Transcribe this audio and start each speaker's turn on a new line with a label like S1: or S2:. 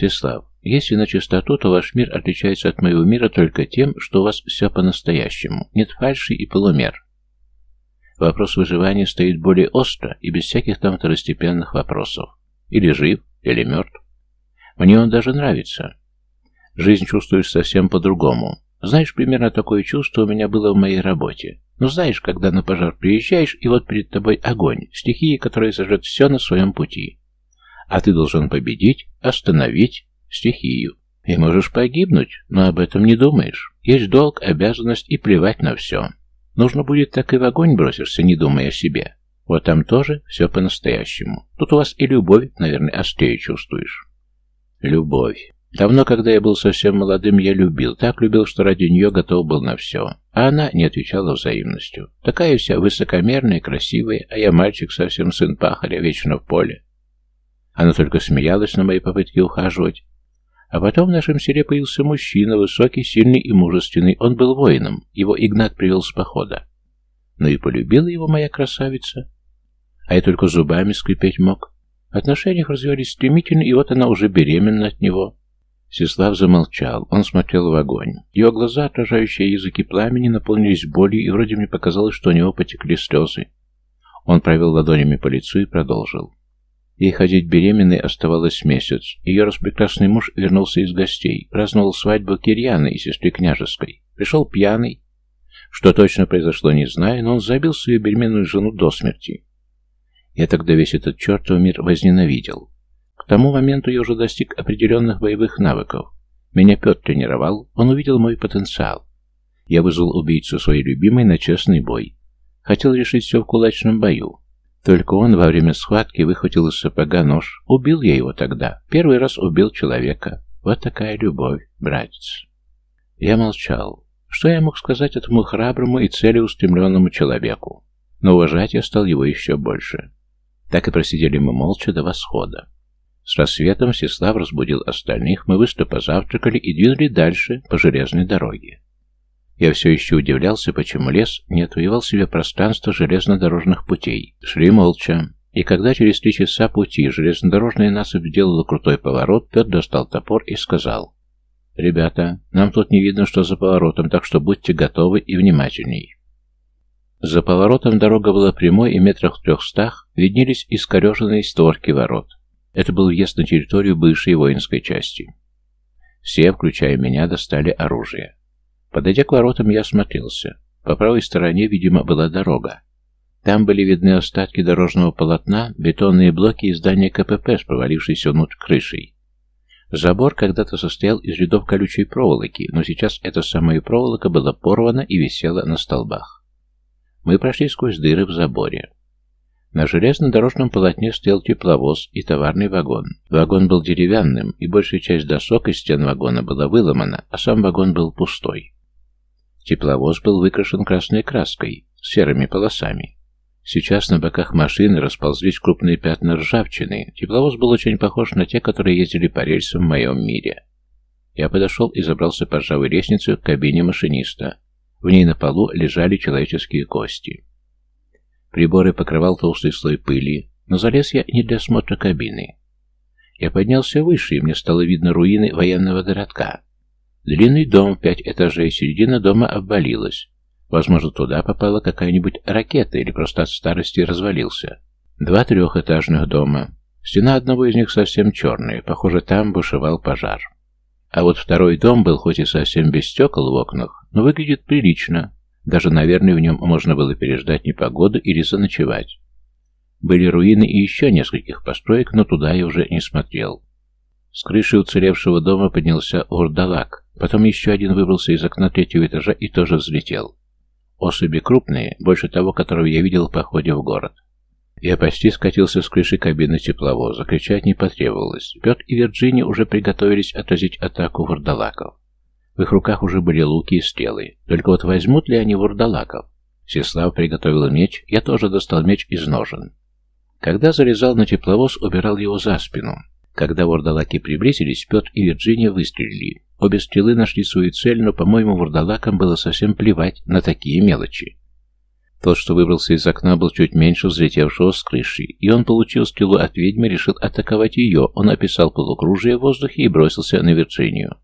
S1: Всеслав, если на чистоту, то ваш мир отличается от моего мира только тем, что у вас все по-настоящему. Нет фальши и полумер. Вопрос выживания стоит более остро и без всяких там второстепенных вопросов. Или жив, или мертв. Мне он даже нравится. Жизнь чувствуешь совсем по-другому. Знаешь, примерно такое чувство у меня было в моей работе. Ну, знаешь, когда на пожар приезжаешь, и вот перед тобой огонь, стихия, которая сожжет все на своем пути. А ты должен победить, остановить стихию. И можешь погибнуть, но об этом не думаешь. Есть долг, обязанность и плевать на все. Нужно будет, так и в огонь бросишься, не думая о себе. Вот там тоже все по-настоящему. Тут у вас и любовь, наверное, острее чувствуешь. Любовь. Давно, когда я был совсем молодым, я любил. Так любил, что ради нее готов был на все. А она не отвечала взаимностью. Такая вся высокомерная, красивая, а я мальчик, совсем сын пахаря, вечно в поле. Она только смеялась на мои попытки ухаживать. А потом в нашем селе появился мужчина, высокий, сильный и мужественный. Он был воином, его Игнат привел с похода. Ну и полюбила его моя красавица. А я только зубами скрипеть мог. Отношения развивались стремительно, и вот она уже беременна от него. Сеслав замолчал. Он смотрел в огонь. Его глаза, отражающие языки пламени, наполнились болью, и вроде мне показалось, что у него потекли слезы. Он провел ладонями по лицу и продолжил. Ей ходить беременной оставалось месяц. Ее распрекрасный муж вернулся из гостей, праздновал свадьбу Кирьяны и сестры княжеской. Пришел пьяный. Что точно произошло, не знаю, но он забил свою беременную жену до смерти. Я тогда весь этот чертов мир возненавидел. К тому моменту я уже достиг определенных боевых навыков. Меня Петр тренировал, он увидел мой потенциал. Я вызвал убийцу своей любимой на честный бой. Хотел решить все в кулачном бою. Только он во время схватки выхватил из сапога нож. Убил я его тогда. Первый раз убил человека. Вот такая любовь, братец. Я молчал. Что я мог сказать этому храброму и целеустремленному человеку? Но уважать я стал его еще больше. Так и просидели мы молча до восхода. С рассветом Сеслав разбудил остальных, мы быстро позавтракали и двинули дальше по железной дороге. Я все еще удивлялся, почему лес не отвоевал себе пространство железнодорожных путей. Шли молча. И когда через три часа пути железнодорожная насыпь сделала крутой поворот, Петр достал топор и сказал, «Ребята, нам тут не видно, что за поворотом, так что будьте готовы и внимательней». За поворотом дорога была прямой, и метрах в трехстах виднелись искореженные створки ворот. Это был въезд на территорию бывшей воинской части. Все, включая меня, достали оружие. Подойдя к воротам, я осмотрелся. По правой стороне, видимо, была дорога. Там были видны остатки дорожного полотна, бетонные блоки и здания КПП с провалившейся внутрь крышей. Забор когда-то состоял из рядов колючей проволоки, но сейчас эта самая проволока была порвана и висела на столбах. Мы прошли сквозь дыры в заборе. На железнодорожном полотне стоял тепловоз и товарный вагон. Вагон был деревянным, и большая часть досок из стен вагона была выломана, а сам вагон был пустой. Тепловоз был выкрашен красной краской, с серыми полосами. Сейчас на боках машины расползлись крупные пятна ржавчины. Тепловоз был очень похож на те, которые ездили по рельсам в моем мире. Я подошел и забрался по ржавой лестнице к кабине машиниста. В ней на полу лежали человеческие кости. Приборы покрывал толстый слой пыли, но залез я не для осмотра кабины. Я поднялся выше, и мне стало видно руины военного городка. Длинный дом, пять этажей, середина дома обвалилась. Возможно, туда попала какая-нибудь ракета или просто от старости развалился. Два трехэтажных дома. Стена одного из них совсем черная, похоже, там бушевал пожар. А вот второй дом был хоть и совсем без стекол в окнах, но выглядит прилично. Даже, наверное, в нем можно было переждать непогоду или заночевать. Были руины и еще нескольких построек, но туда я уже не смотрел. С крыши уцелевшего дома поднялся урдалак, Потом еще один выбрался из окна третьего этажа и тоже взлетел. Особи крупные, больше того, которого я видел в походе в город. Я почти скатился с крыши кабины тепловоза. Кричать не потребовалось. Петр и Вирджиния уже приготовились отразить атаку вурдалаков. В их руках уже были луки и стрелы. Только вот возьмут ли они вурдалаков? Сеслав приготовил меч, я тоже достал меч из ножен. Когда залезал на тепловоз, убирал его за спину. Когда вурдалаки приблизились, Петр и Вирджиния выстрелили. Обе стрелы нашли свою цель, но, по-моему, вурдалакам было совсем плевать на такие мелочи. Тот, что выбрался из окна, был чуть меньше взлетевшего с крыши, и он получил стрелу от ведьмы, решил атаковать ее. Он описал полукружие в воздухе и бросился на Вирджинию.